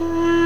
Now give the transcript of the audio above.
Mm-hmm.